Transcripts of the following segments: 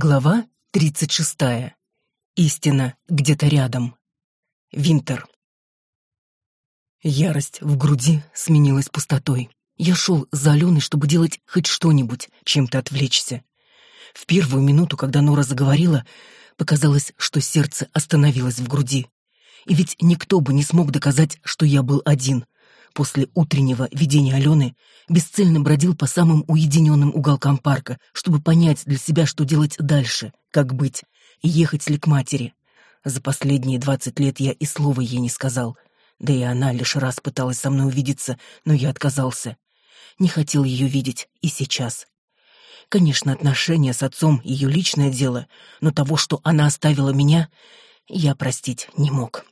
Глава 36. Истина где-то рядом. Винтер. Ярость в груди сменилась пустотой. Я шел за Аленой, чтобы делать хоть что-нибудь, чем-то отвлечься. В первую минуту, когда Нора заговорила, показалось, что сердце остановилось в груди. И ведь никто бы не смог доказать, что я был один — После утреннего видения Алены бесцельно бродил по самым уединенным уголкам парка, чтобы понять для себя, что делать дальше, как быть, и ехать ли к матери. За последние двадцать лет я и слова ей не сказал. Да и она лишь раз пыталась со мной увидеться, но я отказался. Не хотел ее видеть и сейчас. Конечно, отношения с отцом — ее личное дело, но того, что она оставила меня, я простить не мог.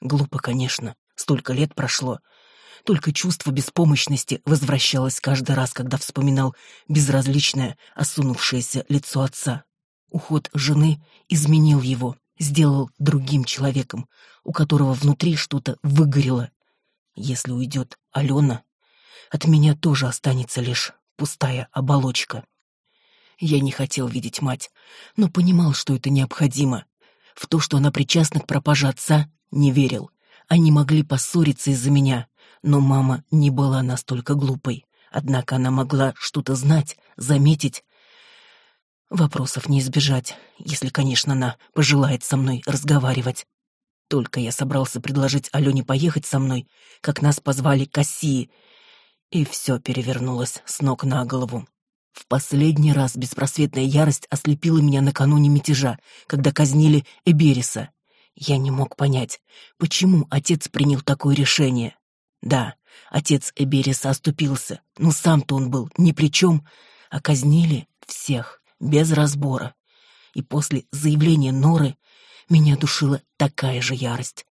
Глупо, конечно, столько лет прошло, только чувство беспомощности возвращалось каждый раз, когда вспоминал безразличное, осунувшееся лицо отца. Уход жены изменил его, сделал другим человеком, у которого внутри что-то выгорело. Если уйдет Алена, от меня тоже останется лишь пустая оболочка. Я не хотел видеть мать, но понимал, что это необходимо. В то, что она причастна к пропаже отца, не верил. Они могли поссориться из-за меня, но мама не была настолько глупой. Однако она могла что-то знать, заметить. Вопросов не избежать, если, конечно, она пожелает со мной разговаривать. Только я собрался предложить Алене поехать со мной, как нас позвали к Осии, и все перевернулось с ног на голову. В последний раз беспросветная ярость ослепила меня накануне мятежа, когда казнили Эбериса. Я не мог понять, почему отец принял такое решение. Да, отец Эбериса оступился, но сам-то он был ни при чем, а казнили всех, без разбора. И после заявления Норы меня душила такая же ярость.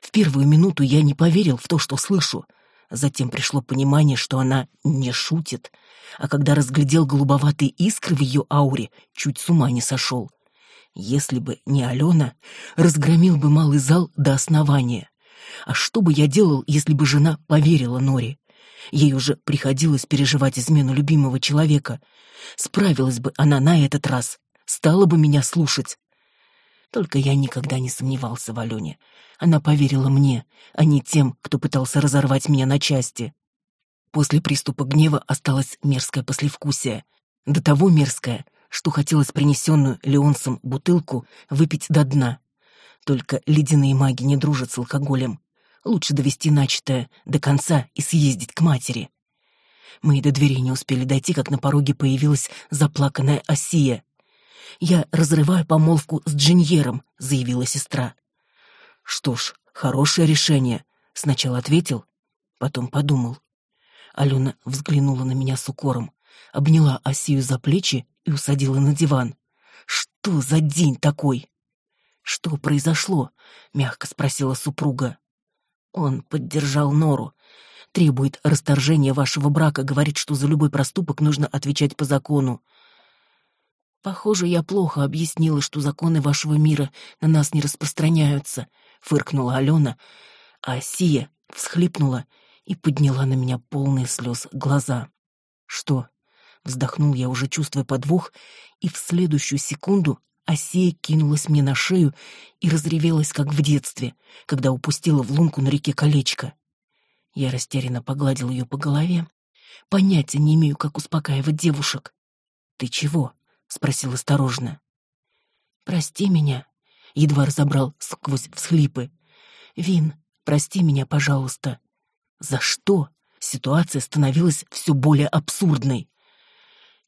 В первую минуту я не поверил в то, что слышу. Затем пришло понимание, что она не шутит, а когда разглядел голубоватые искры в ее ауре, чуть с ума не сошел. Если бы не Алена, разгромил бы малый зал до основания. А что бы я делал, если бы жена поверила Норе? Ей уже приходилось переживать измену любимого человека. Справилась бы она на этот раз, стала бы меня слушать. Только я никогда не сомневался в Алене. Она поверила мне, а не тем, кто пытался разорвать меня на части. После приступа гнева осталось мерзкое послевкусие. До того мерзкое, что хотелось принесенную Леонсом бутылку выпить до дна. Только ледяные маги не дружат с алкоголем. Лучше довести начатое до конца и съездить к матери. Мы и до двери не успели дойти, как на пороге появилась заплаканная Осия. «Я разрываю помолвку с Джиньером», — заявила сестра. «Что ж, хорошее решение», — сначала ответил, потом подумал. Алена взглянула на меня с укором, обняла Осию за плечи и усадила на диван. «Что за день такой?» «Что произошло?» — мягко спросила супруга. Он поддержал Нору. Требует расторжения вашего брака, говорит, что за любой проступок нужно отвечать по закону. Похоже, я плохо объяснила, что законы вашего мира на нас не распространяются, фыркнула Алена, а Сия всхлипнула и подняла на меня полные слез глаза. Что? Вздохнул я, уже чувствуя подвох, и в следующую секунду Осея кинулась мне на шею и разревелась, как в детстве, когда упустила в лунку на реке колечко. Я растерянно погладил ее по голове. Понятия не имею, как успокаивать девушек. «Ты чего?» — спросил осторожно. «Прости меня», — едва разобрал сквозь всхлипы. «Вин, прости меня, пожалуйста». «За что?» Ситуация становилась все более абсурдной.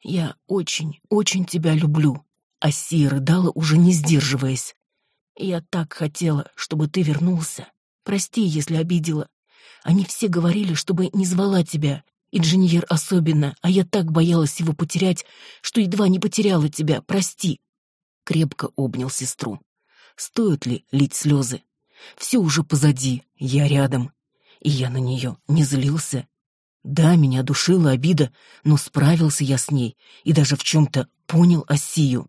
«Я очень, очень тебя люблю», Асия рыдала, уже не сдерживаясь. «Я так хотела, чтобы ты вернулся. Прости, если обидела. Они все говорили, чтобы не звала тебя, инженер особенно, а я так боялась его потерять, что едва не потеряла тебя. Прости». Крепко обнял сестру. Стоит ли лить слезы? Все уже позади, я рядом. И я на нее не злился. Да, меня душила обида, но справился я с ней и даже в чем-то понял Осию.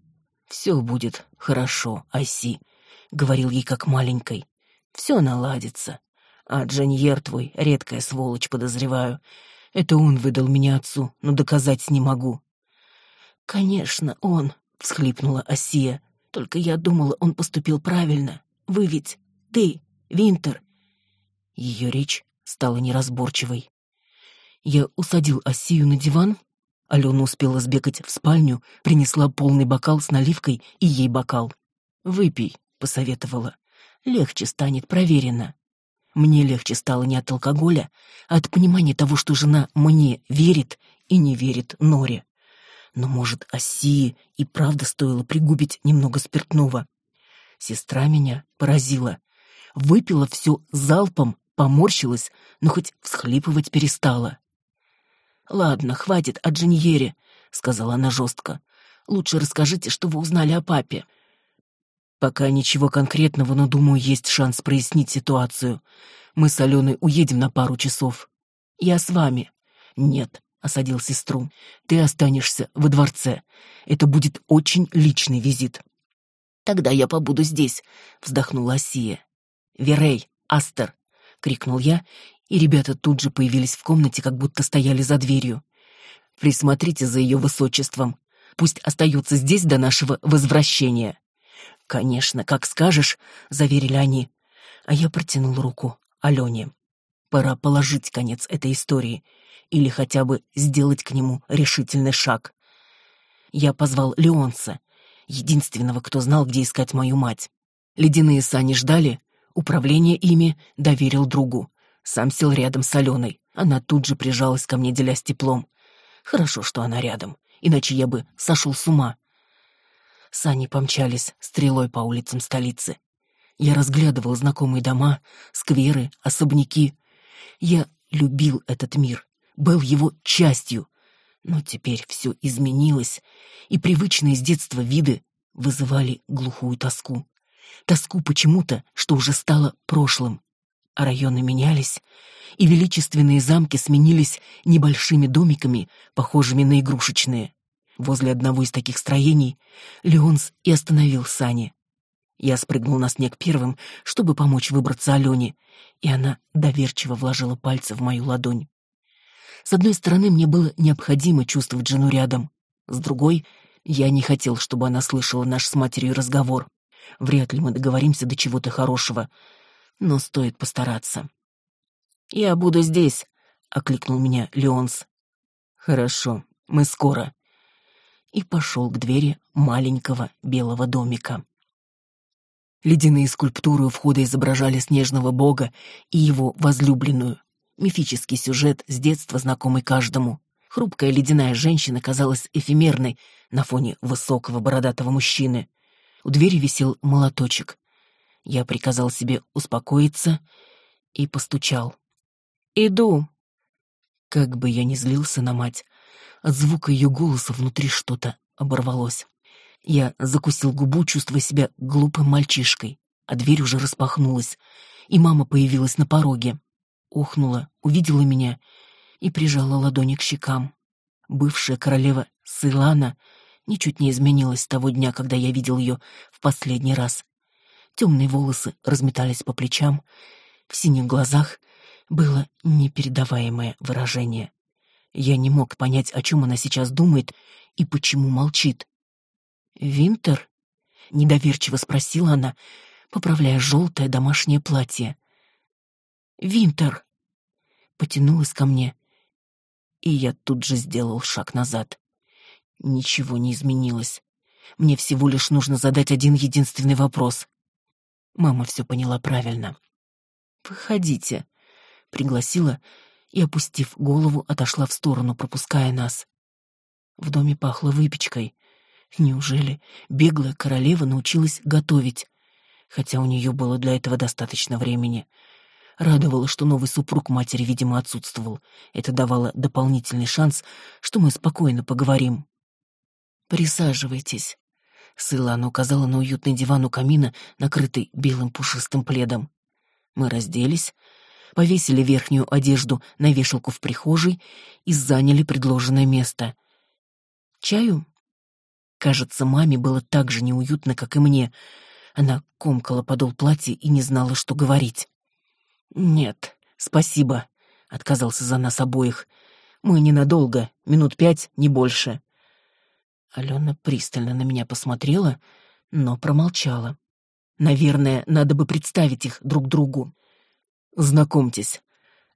«Все будет хорошо, Айси», — говорил ей как маленькой. «Все наладится. А Джаньер твой, редкая сволочь, подозреваю. Это он выдал меня отцу, но доказать не могу». «Конечно, он», — всхлипнула Осия. Только я думала, он поступил правильно. Вы ведь ты, Винтер. Ее речь стала неразборчивой. Я усадил Осию на диван. Алена успела сбегать в спальню, принесла полный бокал с наливкой и ей бокал. «Выпей», — посоветовала. «Легче станет, проверено». Мне легче стало не от алкоголя, а от понимания того, что жена мне верит и не верит Норе. Но, может, Осии и правда стоило пригубить немного спиртного. Сестра меня поразила. Выпила все залпом, поморщилась, но хоть всхлипывать перестала. «Ладно, хватит о Джиньере», — сказала она жестко. «Лучше расскажите, что вы узнали о папе». «Пока ничего конкретного, но, думаю, есть шанс прояснить ситуацию. Мы с Аленой уедем на пару часов. Я с вами». «Нет», — осадил сестру. «Ты останешься во дворце. Это будет очень личный визит». «Тогда я побуду здесь», — вздохнула Асия. «Верей, Астер!» — крикнул я и ребята тут же появились в комнате, как будто стояли за дверью. «Присмотрите за ее высочеством. Пусть остается здесь до нашего возвращения». «Конечно, как скажешь», — заверили они. А я протянул руку Алене. «Пора положить конец этой истории или хотя бы сделать к нему решительный шаг». Я позвал Леонса, единственного, кто знал, где искать мою мать. Ледяные сани ждали, управление ими доверил другу. Сам сел рядом с Аленой. Она тут же прижалась ко мне, делясь теплом. Хорошо, что она рядом, иначе я бы сошел с ума. Сани помчались стрелой по улицам столицы. Я разглядывал знакомые дома, скверы, особняки. Я любил этот мир, был его частью. Но теперь все изменилось, и привычные с детства виды вызывали глухую тоску. Тоску почему-то, что уже стало прошлым а районы менялись, и величественные замки сменились небольшими домиками, похожими на игрушечные. Возле одного из таких строений Леонс и остановил сани. Я спрыгнул на снег первым, чтобы помочь выбраться Алене, и она доверчиво вложила пальцы в мою ладонь. С одной стороны, мне было необходимо чувствовать жену рядом. С другой, я не хотел, чтобы она слышала наш с матерью разговор. Вряд ли мы договоримся до чего-то хорошего, но стоит постараться. «Я буду здесь», — окликнул меня Леонс. «Хорошо, мы скоро». И пошел к двери маленького белого домика. Ледяные скульптуры у входа изображали снежного бога и его возлюбленную. Мифический сюжет с детства знакомый каждому. Хрупкая ледяная женщина казалась эфемерной на фоне высокого бородатого мужчины. У двери висел молоточек. Я приказал себе успокоиться и постучал. «Иду!» Как бы я ни злился на мать, от звука ее голоса внутри что-то оборвалось. Я закусил губу, чувствуя себя глупым мальчишкой, а дверь уже распахнулась, и мама появилась на пороге. Ухнула, увидела меня и прижала ладони к щекам. Бывшая королева Сылана ничуть не изменилась с того дня, когда я видел ее в последний раз. Темные волосы разметались по плечам, в синих глазах было непередаваемое выражение. Я не мог понять, о чем она сейчас думает и почему молчит. «Винтер?» — недоверчиво спросила она, поправляя желтое домашнее платье. «Винтер!» — потянулась ко мне, и я тут же сделал шаг назад. Ничего не изменилось. Мне всего лишь нужно задать один единственный вопрос. Мама все поняла правильно. «Выходите», — пригласила и, опустив голову, отошла в сторону, пропуская нас. В доме пахло выпечкой. Неужели беглая королева научилась готовить? Хотя у нее было для этого достаточно времени. Радовало, что новый супруг матери, видимо, отсутствовал. Это давало дополнительный шанс, что мы спокойно поговорим. «Присаживайтесь», Сылана указала на уютный диван у камина, накрытый белым пушистым пледом. Мы разделись, повесили верхнюю одежду на вешалку в прихожей и заняли предложенное место. «Чаю?» Кажется, маме было так же неуютно, как и мне. Она комкала подол платья и не знала, что говорить. «Нет, спасибо», — отказался за нас обоих. «Мы ненадолго, минут пять, не больше». Алена пристально на меня посмотрела, но промолчала. Наверное, надо бы представить их друг другу. Знакомьтесь,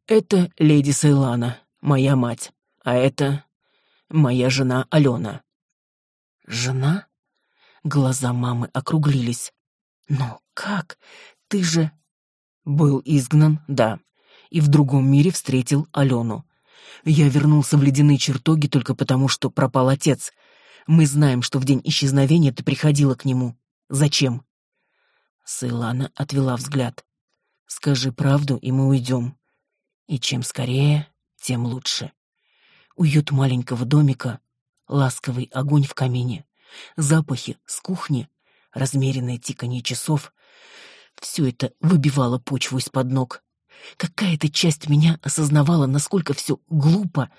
это леди Сейлана, моя мать, а это моя жена Алена. Жена? Глаза мамы округлились. Но как? Ты же... Был изгнан, да, и в другом мире встретил Алену. Я вернулся в ледяные чертоги только потому, что пропал отец. Мы знаем, что в день исчезновения ты приходила к нему. Зачем? Сейлана отвела взгляд. Скажи правду, и мы уйдем. И чем скорее, тем лучше. Уют маленького домика, ласковый огонь в камине, запахи с кухни, размеренное тиканье часов — все это выбивало почву из-под ног. Какая-то часть меня осознавала, насколько все глупо,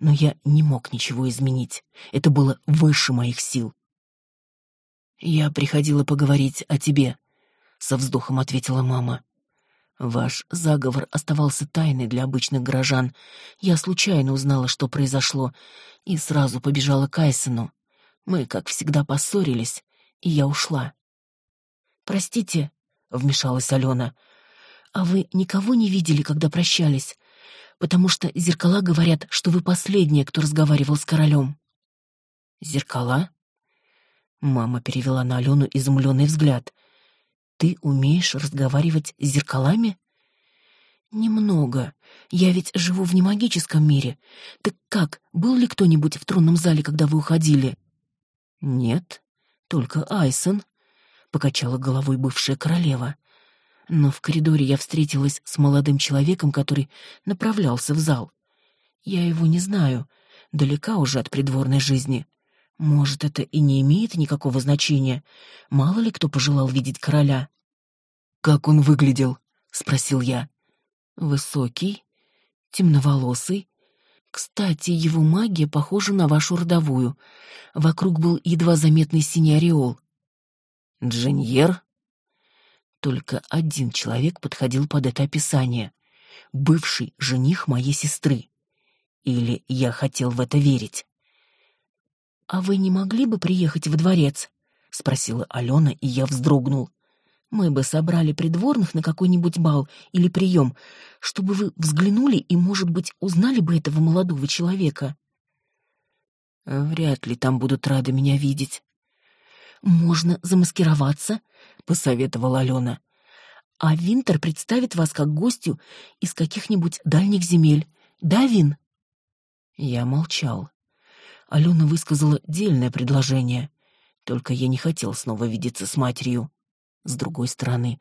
но я не мог ничего изменить. Это было выше моих сил. «Я приходила поговорить о тебе», — со вздохом ответила мама. «Ваш заговор оставался тайной для обычных горожан. Я случайно узнала, что произошло, и сразу побежала к Айсону. Мы, как всегда, поссорились, и я ушла». «Простите», — вмешалась Алена, — «А вы никого не видели, когда прощались? Потому что зеркала говорят, что вы последняя, кто разговаривал с королем». «Зеркала?» Мама перевела на Алену изумленный взгляд. «Ты умеешь разговаривать с зеркалами?» «Немного. Я ведь живу в немагическом мире. Так как, был ли кто-нибудь в тронном зале, когда вы уходили?» «Нет, только Айсон», — покачала головой бывшая королева. Но в коридоре я встретилась с молодым человеком, который направлялся в зал. Я его не знаю, далека уже от придворной жизни. Может, это и не имеет никакого значения. Мало ли кто пожелал видеть короля. «Как он выглядел?» — спросил я. «Высокий, темноволосый. Кстати, его магия похожа на вашу родовую. Вокруг был едва заметный синий ореол». «Джиньер?» Только один человек подходил под это описание. Бывший жених моей сестры. Или я хотел в это верить. «А вы не могли бы приехать в дворец?» — спросила Алена, и я вздрогнул. «Мы бы собрали придворных на какой-нибудь бал или прием, чтобы вы взглянули и, может быть, узнали бы этого молодого человека». «Вряд ли там будут рады меня видеть». «Можно замаскироваться — посоветовала Алена. «А Винтер представит вас как гостю из каких-нибудь дальних земель. Да, Вин?» Я молчал. Алена высказала дельное предложение. Только я не хотел снова видеться с матерью. С другой стороны,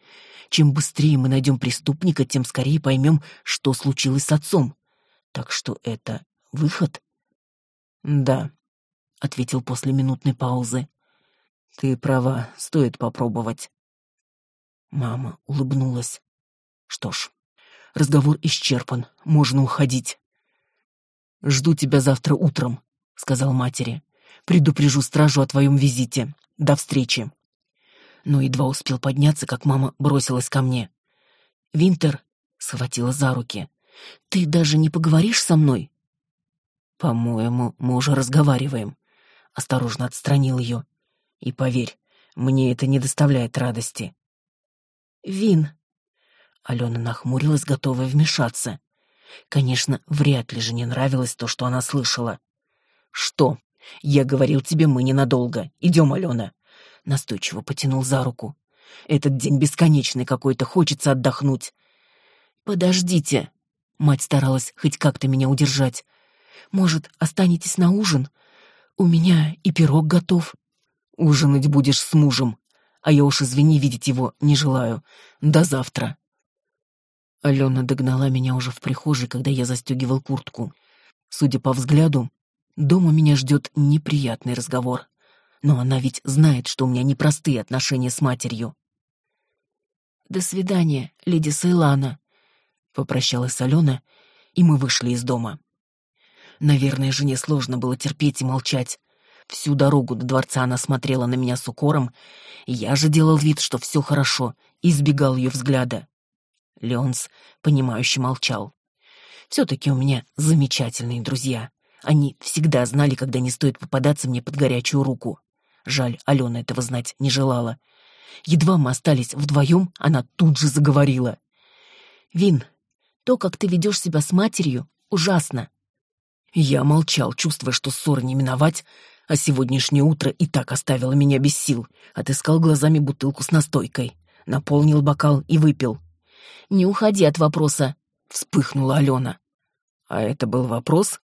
чем быстрее мы найдем преступника, тем скорее поймем, что случилось с отцом. Так что это выход? Да, — ответил после минутной паузы. Ты права, стоит попробовать. Мама улыбнулась. Что ж, разговор исчерпан, можно уходить. Жду тебя завтра утром, сказал матери. Предупрежу стражу о твоем визите. До встречи. Но едва успел подняться, как мама бросилась ко мне. Винтер схватила за руки. Ты даже не поговоришь со мной? По-моему, мы уже разговариваем. Осторожно отстранил ее. И поверь, мне это не доставляет радости. Вин. Алена нахмурилась, готовая вмешаться. Конечно, вряд ли же не нравилось то, что она слышала. Что? Я говорил тебе, мы ненадолго. Идем, Алена. Настойчиво потянул за руку. Этот день бесконечный какой-то, хочется отдохнуть. Подождите. Мать старалась хоть как-то меня удержать. Может, останетесь на ужин? У меня и пирог готов. Ужинать будешь с мужем, а я уж, извини, видеть его не желаю. До завтра. Алена догнала меня уже в прихожей, когда я застегивал куртку. Судя по взгляду, дома меня ждет неприятный разговор. Но она ведь знает, что у меня непростые отношения с матерью. «До свидания, леди Сейлана», — попрощалась Алена, и мы вышли из дома. Наверное, жене сложно было терпеть и молчать, Всю дорогу до дворца она смотрела на меня с укором, я же делал вид, что все хорошо, избегал ее взгляда. Леонс, понимающе молчал. Все-таки у меня замечательные друзья. Они всегда знали, когда не стоит попадаться мне под горячую руку. Жаль, Алена этого знать не желала. Едва мы остались вдвоем, она тут же заговорила. «Вин, то, как ты ведешь себя с матерью, ужасно». Я молчал, чувствуя, что ссор не миновать, а сегодняшнее утро и так оставило меня без сил. Отыскал глазами бутылку с настойкой, наполнил бокал и выпил. «Не уходи от вопроса», — вспыхнула Алена. «А это был вопрос?»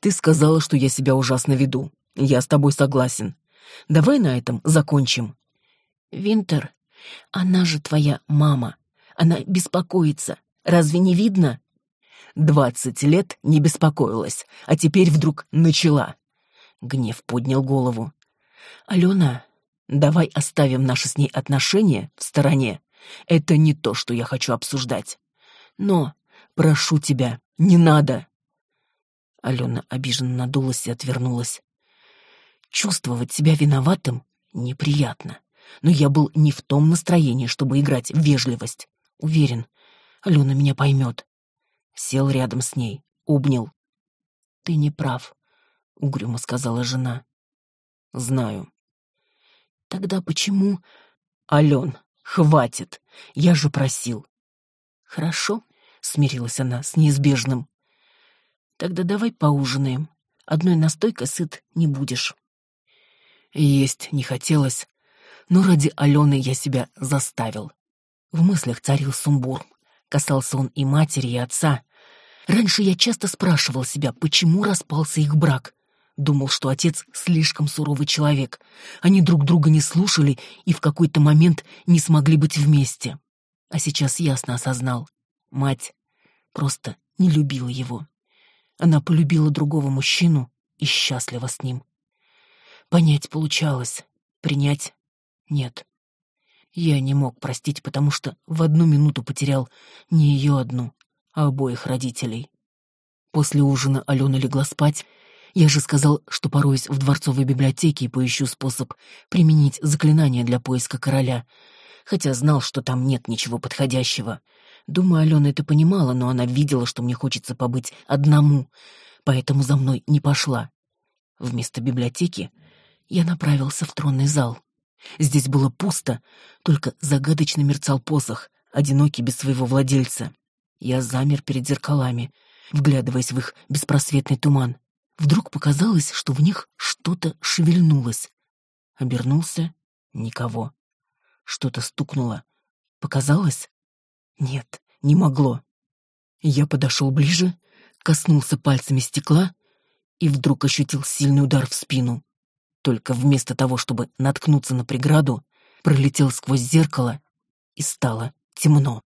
«Ты сказала, что я себя ужасно веду. Я с тобой согласен. Давай на этом закончим». «Винтер, она же твоя мама. Она беспокоится. Разве не видно?» Двадцать лет не беспокоилась, а теперь вдруг начала. Гнев поднял голову. «Алена, давай оставим наши с ней отношения в стороне. Это не то, что я хочу обсуждать. Но, прошу тебя, не надо!» Алена обиженно надулась и отвернулась. Чувствовать себя виноватым неприятно. Но я был не в том настроении, чтобы играть в вежливость. Уверен, Алена меня поймет. Сел рядом с ней, обнял. «Ты не прав», — угрюмо сказала жена. «Знаю». «Тогда почему...» «Ален, хватит! Я же просил». «Хорошо», — смирилась она с неизбежным. «Тогда давай поужинаем. Одной настойкой сыт не будешь». Есть не хотелось, но ради Алены я себя заставил. В мыслях царил сумбур. Касался он и матери, и отца. Раньше я часто спрашивал себя, почему распался их брак. Думал, что отец слишком суровый человек. Они друг друга не слушали и в какой-то момент не смогли быть вместе. А сейчас ясно осознал. Мать просто не любила его. Она полюбила другого мужчину и счастлива с ним. Понять получалось, принять — нет. Я не мог простить, потому что в одну минуту потерял не ее одну, а обоих родителей. После ужина Алена легла спать. Я же сказал, что пороюсь в дворцовой библиотеке и поищу способ применить заклинание для поиска короля, хотя знал, что там нет ничего подходящего. Думаю, Алена это понимала, но она видела, что мне хочется побыть одному, поэтому за мной не пошла. Вместо библиотеки я направился в тронный зал. Здесь было пусто, только загадочно мерцал посох, одинокий без своего владельца. Я замер перед зеркалами, вглядываясь в их беспросветный туман. Вдруг показалось, что в них что-то шевельнулось. Обернулся — никого. Что-то стукнуло. Показалось? Нет, не могло. Я подошел ближе, коснулся пальцами стекла и вдруг ощутил сильный удар в спину. Только вместо того, чтобы наткнуться на преграду, пролетел сквозь зеркало и стало темно.